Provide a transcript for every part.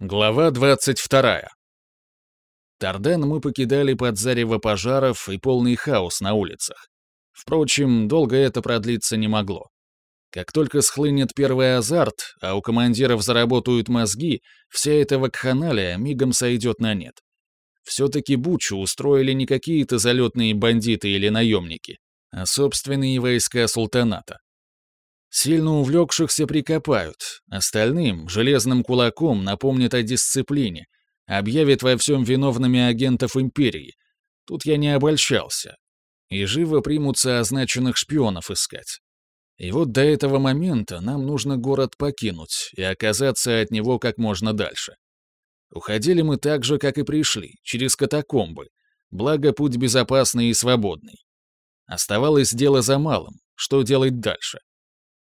Глава 22. Тарден мы покидали под зарево пожаров и полный хаос на улицах. Впрочем, долго это продлиться не могло. Как только схлынет первый азарт, а у командиров заработают мозги, вся эта вакханалия мигом сойдет на нет. Все-таки Бучу устроили не какие-то залетные бандиты или наемники, а собственные войска султаната. Сильно увлекшихся прикопают, остальным железным кулаком напомнят о дисциплине, объявят во всем виновными агентов империи. Тут я не обольщался. И живо примутся означенных шпионов искать. И вот до этого момента нам нужно город покинуть и оказаться от него как можно дальше. Уходили мы так же, как и пришли, через катакомбы, благо путь безопасный и свободный. Оставалось дело за малым, что делать дальше.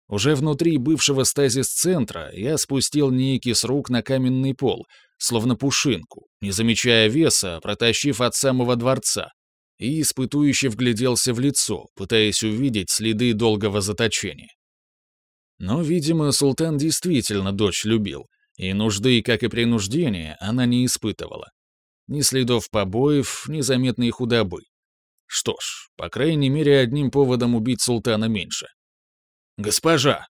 Уже внутри бывшего стазис-центра я спустил Ники с рук на каменный пол, словно пушинку, не замечая веса, протащив от самого дворца, и испытующе вгляделся в лицо, пытаясь увидеть следы долгого заточения. Но, видимо, султан действительно дочь любил, и нужды, как и принуждения, она не испытывала. Ни следов побоев, ни заметной худобы. Что ж, по крайней мере, одним поводом убить султана меньше. «Госпожа!»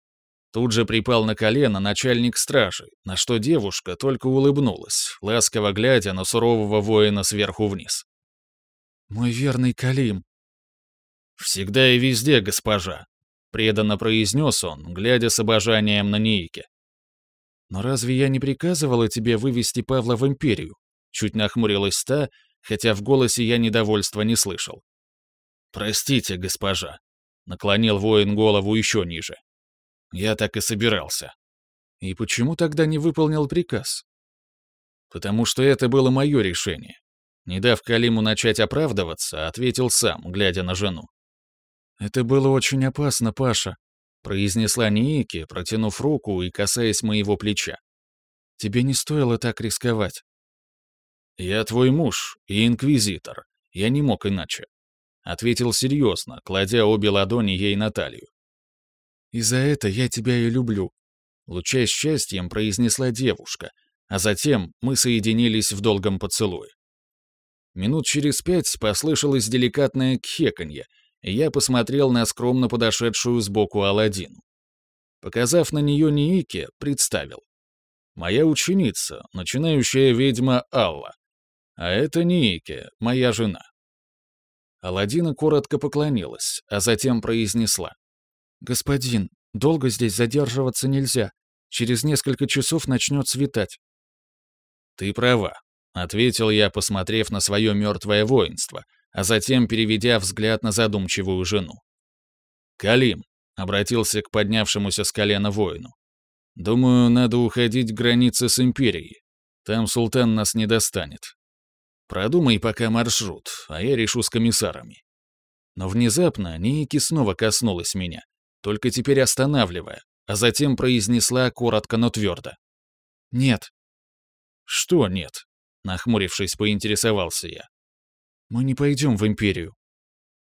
Тут же припал на колено начальник стражи, на что девушка только улыбнулась, ласково глядя на сурового воина сверху вниз. «Мой верный Калим!» «Всегда и везде, госпожа!» — преданно произнес он, глядя с обожанием на Нейке. «Но разве я не приказывала тебе вывести Павла в империю?» Чуть нахмурилась та, хотя в голосе я недовольства не слышал. «Простите, госпожа», Наклонил воин голову еще ниже. Я так и собирался. И почему тогда не выполнил приказ? Потому что это было мое решение. Не дав Калиму начать оправдываться, ответил сам, глядя на жену. «Это было очень опасно, Паша», — произнесла Ники, протянув руку и касаясь моего плеча. «Тебе не стоило так рисковать». «Я твой муж и инквизитор. Я не мог иначе. Ответил серьезно, кладя обе ладони ей на талию. «И за это я тебя и люблю», — лучаясь счастьем, произнесла девушка, а затем мы соединились в долгом поцелуе. Минут через пять послышалось деликатное кхеканье, и я посмотрел на скромно подошедшую сбоку Аладдину. Показав на нее Ниике, представил. Моя ученица, начинающая ведьма Алла. А это Ниике, моя жена. Аладдина коротко поклонилась, а затем произнесла. «Господин, долго здесь задерживаться нельзя. Через несколько часов начнет светать». «Ты права», — ответил я, посмотрев на свое мертвое воинство, а затем переведя взгляд на задумчивую жену. «Калим», — обратился к поднявшемуся с колена воину. «Думаю, надо уходить к границе с Империей. Там султан нас не достанет. Продумай пока маршрут, а я решу с комиссарами. Но внезапно Ники снова коснулась меня, только теперь останавливая, а затем произнесла коротко, но твердо. «Нет». «Что нет?» — нахмурившись, поинтересовался я. «Мы не пойдем в Империю».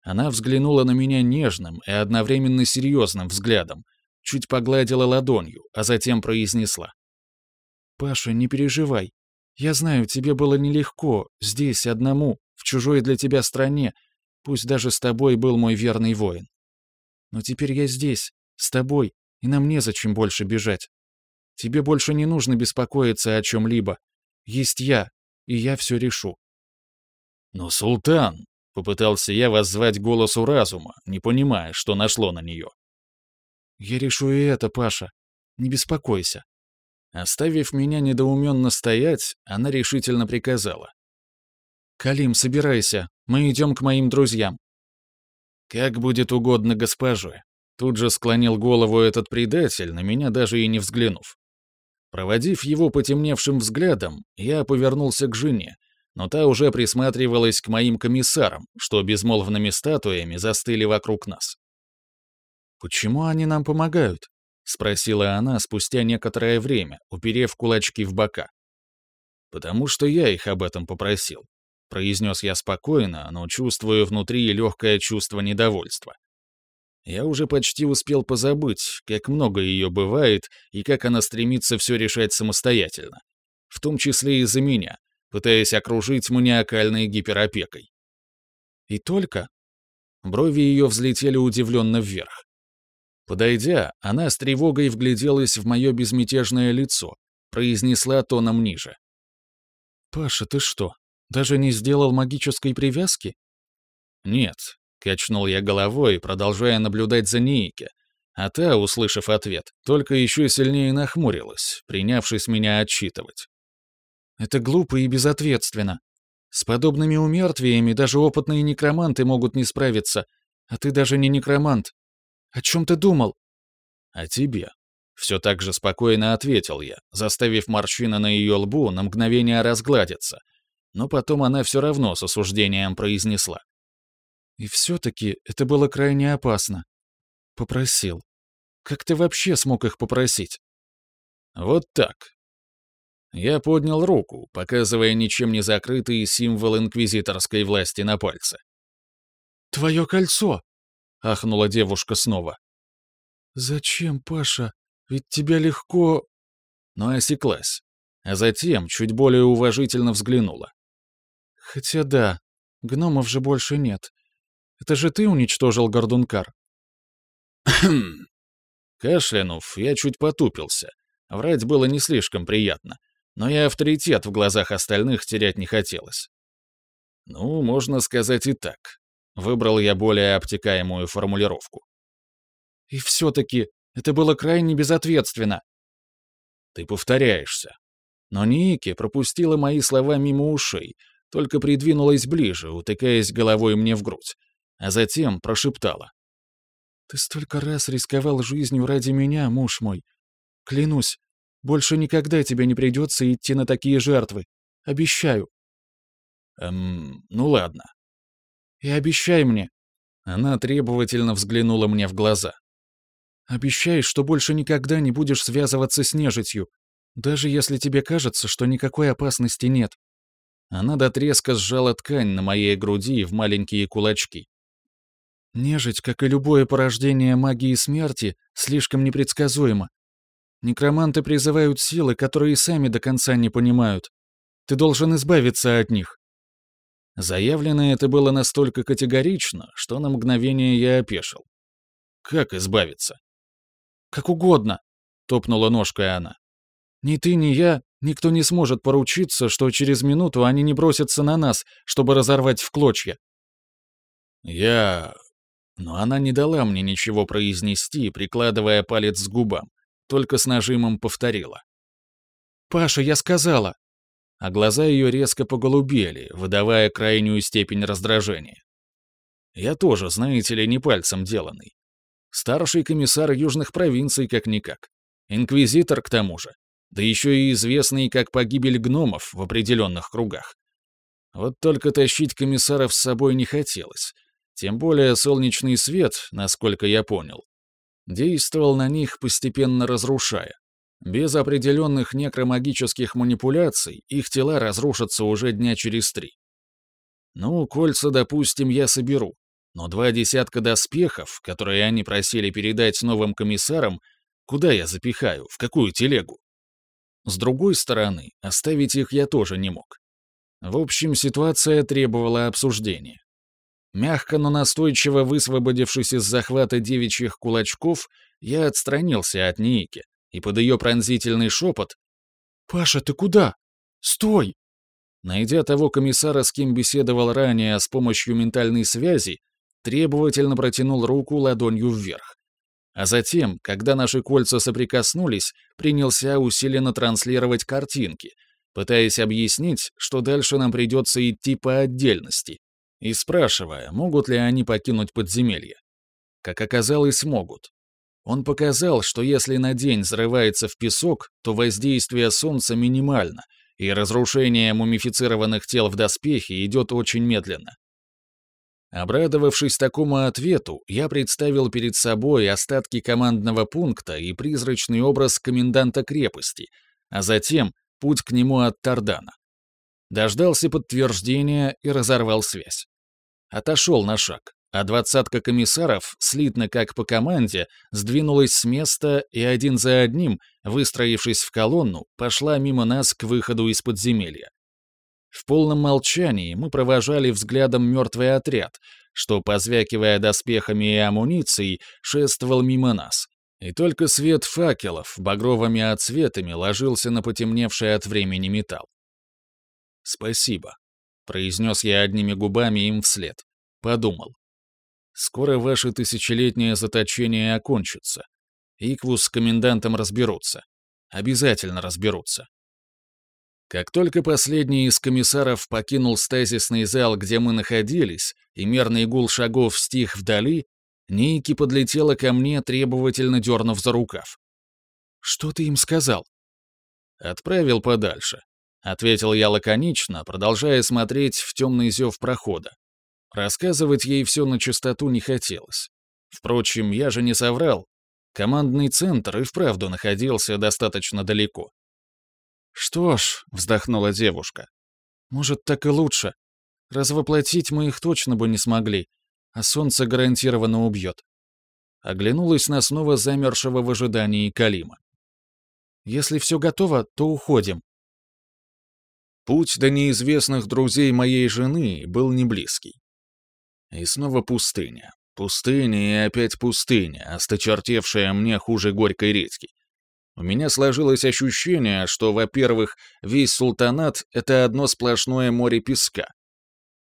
Она взглянула на меня нежным и одновременно серьезным взглядом, чуть погладила ладонью, а затем произнесла. «Паша, не переживай. Я знаю, тебе было нелегко, здесь, одному, в чужой для тебя стране, пусть даже с тобой был мой верный воин. Но теперь я здесь, с тобой, и нам незачем больше бежать. Тебе больше не нужно беспокоиться о чем-либо. Есть я, и я все решу». «Но, султан!» — попытался я воззвать голосу разума, не понимая, что нашло на нее. «Я решу и это, Паша. Не беспокойся. Оставив меня недоуменно стоять, она решительно приказала. «Калим, собирайся, мы идем к моим друзьям». «Как будет угодно госпоже», — тут же склонил голову этот предатель, на меня даже и не взглянув. Проводив его потемневшим взглядом, я повернулся к жене, но та уже присматривалась к моим комиссарам, что безмолвными статуями застыли вокруг нас. «Почему они нам помогают?» — спросила она спустя некоторое время, уперев кулачки в бока. «Потому что я их об этом попросил», — произнес я спокойно, но чувствую внутри легкое чувство недовольства. Я уже почти успел позабыть, как много ее бывает и как она стремится все решать самостоятельно. в том числе из-за меня, пытаясь окружить маниакальной гиперопекой. «И только?» Брови ее взлетели удивленно вверх. Подойдя, она с тревогой вгляделась в мое безмятежное лицо, произнесла тоном ниже. «Паша, ты что, даже не сделал магической привязки?» «Нет», — качнул я головой, продолжая наблюдать за Нейке, а та, услышав ответ, только еще сильнее нахмурилась, принявшись меня отчитывать. «Это глупо и безответственно. С подобными умертвиями даже опытные некроманты могут не справиться, а ты даже не некромант. О чем ты думал?» «О тебе», — все так же спокойно ответил я, заставив морщины на ее лбу на мгновение разгладиться, но потом она все равно с осуждением произнесла. «И все-таки это было крайне опасно. Попросил. Как ты вообще смог их попросить? Вот так. Я поднял руку, показывая ничем не закрытый символ инквизиторской власти на пальце. «Твое кольцо!» — ахнула девушка снова. «Зачем, Паша? Ведь тебя легко...» Но осеклась, а затем чуть более уважительно взглянула. «Хотя да, гномов же больше нет. Это же ты уничтожил Гордункар?» Кашлянув, я чуть потупился. Врать было не слишком приятно, но и авторитет в глазах остальных терять не хотелось. Ну, можно сказать и так. Выбрал я более обтекаемую формулировку. И все-таки это было крайне безответственно. Ты повторяешься. Но Ники пропустила мои слова мимо ушей, только придвинулась ближе, утыкаясь головой мне в грудь, а затем прошептала. Ты столько раз рисковал жизнью ради меня, муж мой. Клянусь, больше никогда тебе не придется идти на такие жертвы. Обещаю. Эм, ну ладно. И обещай мне. Она требовательно взглянула мне в глаза. Обещай, что больше никогда не будешь связываться с нежитью, даже если тебе кажется, что никакой опасности нет. Она до треска сжала ткань на моей груди в маленькие кулачки. Нежить, как и любое порождение магии смерти, слишком непредсказуема. Некроманты призывают силы, которые сами до конца не понимают. Ты должен избавиться от них. Заявлено это было настолько категорично, что на мгновение я опешил. Как избавиться? Как угодно, топнула ножкой она. Ни ты, ни я, никто не сможет поручиться, что через минуту они не бросятся на нас, чтобы разорвать в клочья. Я но она не дала мне ничего произнести, прикладывая палец к губам, только с нажимом повторила. «Паша, я сказала!» А глаза ее резко поголубели, выдавая крайнюю степень раздражения. Я тоже, знаете ли, не пальцем деланный. Старший комиссар южных провинций как-никак. Инквизитор к тому же. Да еще и известный как погибель гномов в определенных кругах. Вот только тащить комиссаров с собой не хотелось, тем более солнечный свет, насколько я понял, действовал на них, постепенно разрушая. Без определенных некромагических манипуляций их тела разрушатся уже дня через три. Ну, кольца, допустим, я соберу, но два десятка доспехов, которые они просили передать новым комиссарам, куда я запихаю, в какую телегу? С другой стороны, оставить их я тоже не мог. В общем, ситуация требовала обсуждения. Мягко, но настойчиво высвободившись из захвата девичьих кулачков, я отстранился от Ники, и под ее пронзительный шепот «Паша, ты куда? Стой!» Найдя того комиссара, с кем беседовал ранее с помощью ментальной связи, требовательно протянул руку ладонью вверх. А затем, когда наши кольца соприкоснулись, принялся усиленно транслировать картинки, пытаясь объяснить, что дальше нам придется идти по отдельности, и спрашивая, могут ли они покинуть подземелье. Как оказалось, могут. Он показал, что если на день взрывается в песок, то воздействие солнца минимально, и разрушение мумифицированных тел в доспехе идет очень медленно. Обрадовавшись такому ответу, я представил перед собой остатки командного пункта и призрачный образ коменданта крепости, а затем путь к нему от Тардана. Дождался подтверждения и разорвал связь. Отошел на шаг, а двадцатка комиссаров, слитно как по команде, сдвинулась с места и один за одним, выстроившись в колонну, пошла мимо нас к выходу из подземелья. В полном молчании мы провожали взглядом мертвый отряд, что, позвякивая доспехами и амуницией, шествовал мимо нас. И только свет факелов багровыми отцветами ложился на потемневший от времени металл. «Спасибо», — произнес я одними губами им вслед. Подумал. «Скоро ваше тысячелетнее заточение окончится. Иквус с комендантом разберутся. Обязательно разберутся. Как только последний из комиссаров покинул стазисный зал, где мы находились, и мерный гул шагов стих вдали, Нейки подлетела ко мне, требовательно дернув за рукав. «Что ты им сказал?» «Отправил подальше», — ответил я лаконично, продолжая смотреть в темный зев прохода. Рассказывать ей все на чистоту не хотелось. Впрочем, я же не соврал. Командный центр и вправду находился достаточно далеко. «Что ж», — вздохнула девушка, — «может, так и лучше. Развоплотить мы их точно бы не смогли, а солнце гарантированно убьет». Оглянулась на снова замершего в ожидании Калима. «Если все готово, то уходим». Путь до неизвестных друзей моей жены был не близкий. И снова пустыня. Пустыня и опять пустыня, осточертевшая мне хуже горькой редьки. У меня сложилось ощущение, что, во-первых, весь султанат — это одно сплошное море песка.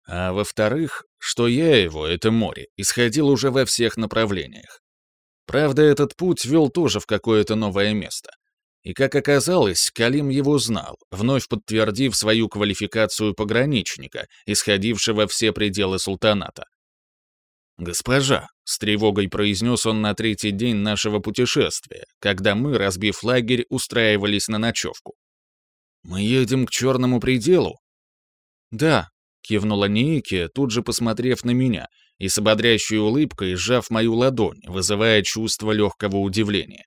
А во-вторых, что я его, это море, исходил уже во всех направлениях. Правда, этот путь вел тоже в какое-то новое место. И, как оказалось, Калим его знал, вновь подтвердив свою квалификацию пограничника, исходившего все пределы султаната. «Госпожа», — с тревогой произнес он на третий день нашего путешествия, когда мы, разбив лагерь, устраивались на ночевку. «Мы едем к черному пределу?» «Да», — кивнула Ники, тут же посмотрев на меня и с ободряющей улыбкой сжав мою ладонь, вызывая чувство легкого удивления.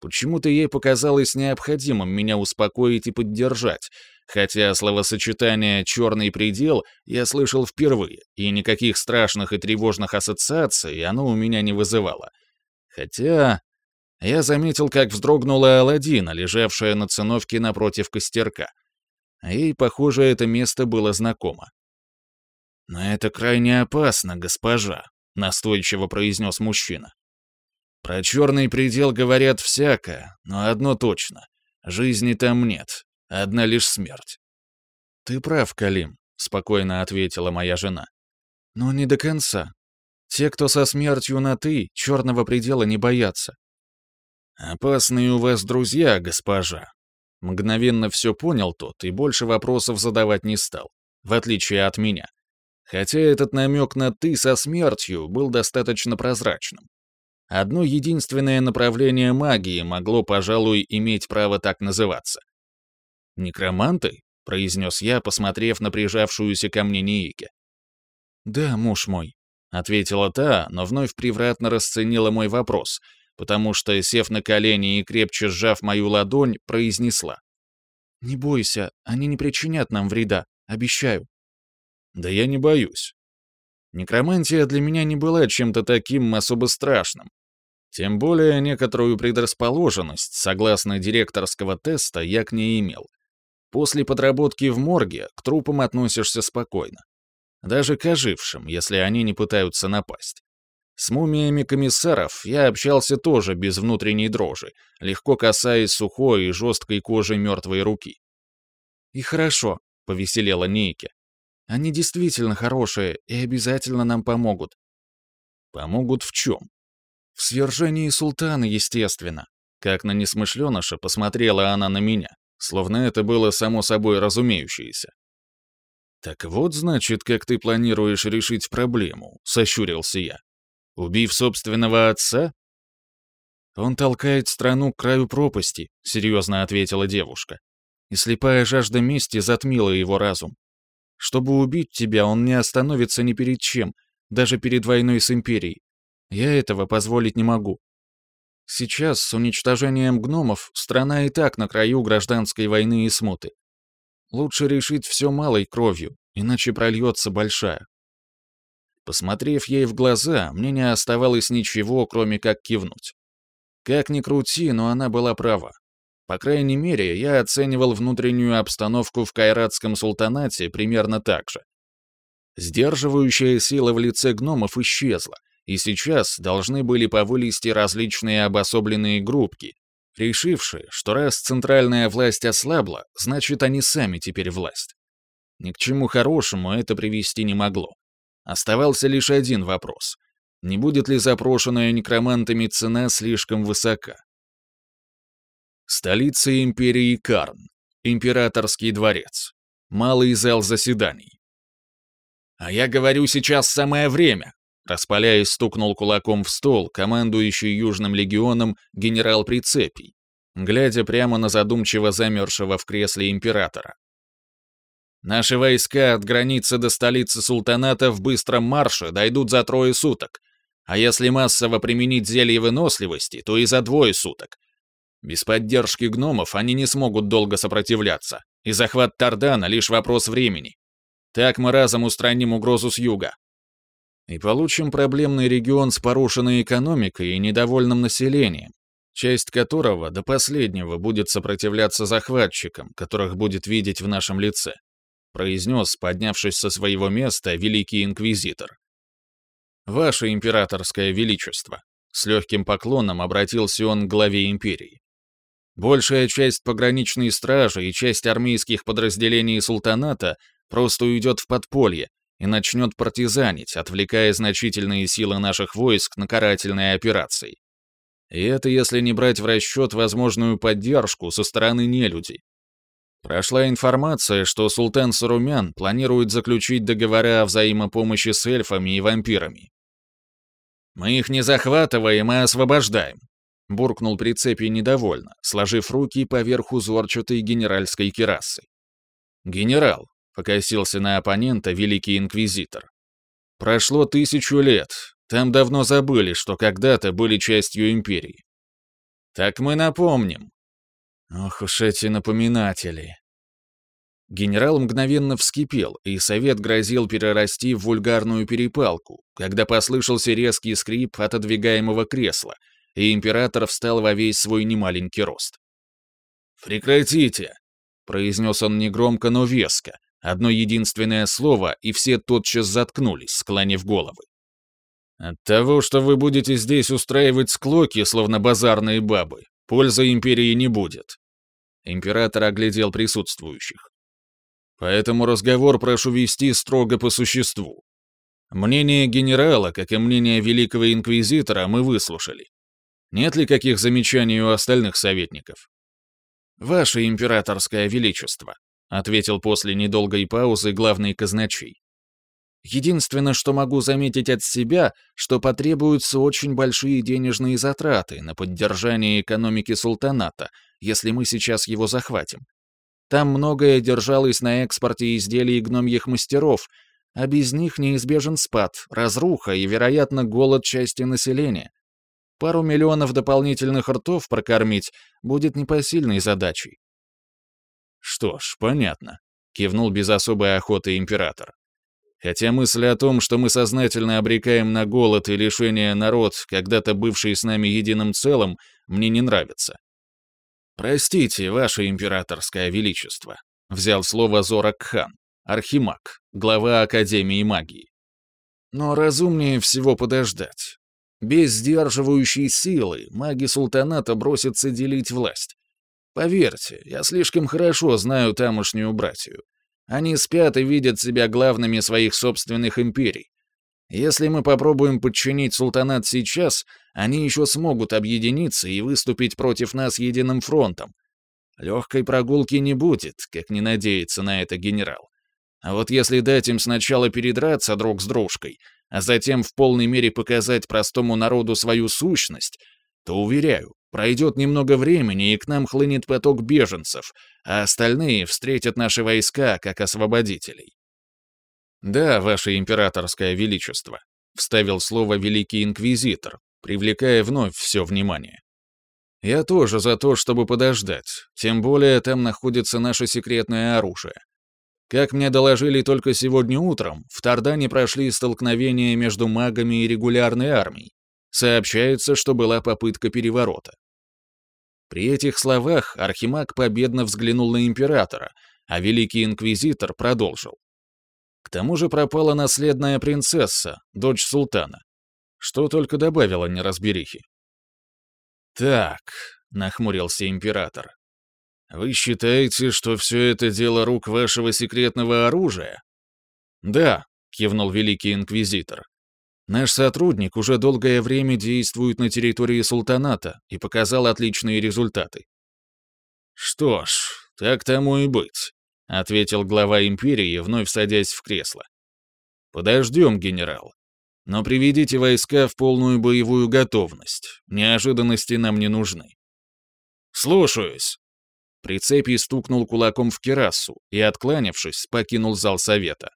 Почему-то ей показалось необходимым меня успокоить и поддержать, хотя словосочетание «черный предел» я слышал впервые, и никаких страшных и тревожных ассоциаций оно у меня не вызывало. Хотя я заметил, как вздрогнула Аладдина, лежавшая на циновке напротив костерка. Ей, похоже, это место было знакомо. «Но это крайне опасно, госпожа», — настойчиво произнес мужчина. Про черный предел говорят всякое, но одно точно. Жизни там нет, одна лишь смерть. «Ты прав, Калим», — спокойно ответила моя жена. «Но не до конца. Те, кто со смертью на «ты», черного предела не боятся». «Опасные у вас друзья, госпожа». Мгновенно все понял тот и больше вопросов задавать не стал, в отличие от меня. Хотя этот намек на «ты» со смертью был достаточно прозрачным. Одно единственное направление магии могло, пожалуй, иметь право так называться. «Некроманты?» — произнес я, посмотрев на прижавшуюся ко мне Ниике. «Да, муж мой», — ответила та, но вновь превратно расценила мой вопрос, потому что, сев на колени и крепче сжав мою ладонь, произнесла. «Не бойся, они не причинят нам вреда, обещаю». «Да я не боюсь». Некромантия для меня не была чем-то таким особо страшным, тем более некоторую предрасположенность, согласно директорского теста, я к ней имел. После подработки в морге к трупам относишься спокойно. Даже к ожившим, если они не пытаются напасть. С мумиями комиссаров я общался тоже без внутренней дрожи, легко касаясь сухой и жесткой кожи мертвой руки. «И хорошо», — повеселела Нейке. «Они действительно хорошие и обязательно нам помогут». «Помогут в чем?» В свержении султана, естественно. Как на несмышленыша посмотрела она на меня, словно это было само собой разумеющееся. «Так вот, значит, как ты планируешь решить проблему», — сощурился я. «Убив собственного отца?» «Он толкает страну к краю пропасти», — серьезно ответила девушка. И слепая жажда мести затмила его разум. «Чтобы убить тебя, он не остановится ни перед чем, даже перед войной с Империей. Я этого позволить не могу. Сейчас, с уничтожением гномов, страна и так на краю гражданской войны и смуты. Лучше решить все малой кровью, иначе прольется большая. Посмотрев ей в глаза, мне не оставалось ничего, кроме как кивнуть. Как ни крути, но она была права. По крайней мере, я оценивал внутреннюю обстановку в Кайратском султанате примерно так же. Сдерживающая сила в лице гномов исчезла, и сейчас должны были повылезти различные обособленные группки, решившие, что раз центральная власть ослабла, значит, они сами теперь власть. Ни к чему хорошему это привести не могло. Оставался лишь один вопрос. Не будет ли запрошенная некромантами цена слишком высока? Столица империи Карн. Императорский дворец. Малый зал заседаний. «А я говорю, сейчас самое время!» Распаляясь, стукнул кулаком в стол командующий Южным легионом генерал Прицепий, глядя прямо на задумчиво замерзшего в кресле императора. Наши войска от границы до столицы султаната в быстром марше дойдут за трое суток, а если массово применить зелье выносливости, то и за двое суток. Без поддержки гномов они не смогут долго сопротивляться, и захват Тардана — лишь вопрос времени. Так мы разом устраним угрозу с юга. И получим проблемный регион с порушенной экономикой и недовольным населением, часть которого до последнего будет сопротивляться захватчикам, которых будет видеть в нашем лице. — произнес, поднявшись со своего места, великий инквизитор. «Ваше императорское величество», — с легким поклоном обратился он к главе империи. «Большая часть пограничной стражи и часть армейских подразделений султаната просто уйдет в подполье и начнет партизанить, отвлекая значительные силы наших войск на карательные операции. И это если не брать в расчет возможную поддержку со стороны нелюдей, Прошла информация, что султан Сарумян планирует заключить договора о взаимопомощи с эльфами и вампирами. «Мы их не захватываем, а освобождаем», — буркнул прицепи недовольно, сложив руки поверх узорчатой генеральской керасы. «Генерал», — покосился на оппонента великий инквизитор. «Прошло тысячу лет, там давно забыли, что когда-то были частью империи». «Так мы напомним», Ох уж эти напоминатели. Генерал мгновенно вскипел, и совет грозил перерасти в вульгарную перепалку, когда послышался резкий скрип отодвигаемого кресла, и император встал во весь свой немаленький рост. «Прекратите!» — произнес он негромко, но веско, одно единственное слово, и все тотчас заткнулись, склонив головы. «От того, что вы будете здесь устраивать склоки, словно базарные бабы, пользы империи не будет. Император оглядел присутствующих. Поэтому разговор прошу вести строго по существу. Мнение генерала, как и мнение великого инквизитора, мы выслушали. Нет ли каких замечаний у остальных советников? «Ваше императорское величество», — ответил после недолгой паузы главный казначей. Единственное, что могу заметить от себя, что потребуются очень большие денежные затраты на поддержание экономики султаната, если мы сейчас его захватим. Там многое держалось на экспорте изделий гномьих мастеров, а без них неизбежен спад, разруха и, вероятно, голод части населения. Пару миллионов дополнительных ртов прокормить будет непосильной задачей. «Что ж, понятно», — кивнул без особой охоты император. Хотя мысль о том, что мы сознательно обрекаем на голод и лишение народ, когда-то бывший с нами единым целым, мне не нравится. «Простите, ваше императорское величество», — взял слово Зорак-хан, архимаг, глава Академии магии. «Но разумнее всего подождать. Без сдерживающей силы маги султаната бросятся делить власть. Поверьте, я слишком хорошо знаю тамошнюю братью. Они спят и видят себя главными своих собственных империй. Если мы попробуем подчинить султанат сейчас, они еще смогут объединиться и выступить против нас единым фронтом. Легкой прогулки не будет, как не надеется на это генерал. А вот если дать им сначала передраться друг с дружкой, а затем в полной мере показать простому народу свою сущность, то, уверяю, Пройдет немного времени, и к нам хлынет поток беженцев, а остальные встретят наши войска как освободителей. «Да, ваше императорское величество», — вставил слово великий инквизитор, привлекая вновь все внимание. «Я тоже за то, чтобы подождать, тем более там находится наше секретное оружие. Как мне доложили только сегодня утром, в Тардане прошли столкновения между магами и регулярной армией. Сообщается, что была попытка переворота. При этих словах Архимаг победно взглянул на императора, а Великий Инквизитор продолжил. К тому же пропала наследная принцесса, дочь султана. Что только добавила неразберихи. «Так», — нахмурился император, — «вы считаете, что все это дело рук вашего секретного оружия?» «Да», — кивнул Великий Инквизитор. «Наш сотрудник уже долгое время действует на территории султаната и показал отличные результаты». «Что ж, так тому и быть», — ответил глава империи, вновь садясь в кресло. «Подождем, генерал. Но приведите войска в полную боевую готовность. Неожиданности нам не нужны. Слушаюсь. Прицепий стукнул кулаком в керасу и, откланявшись, покинул зал совета.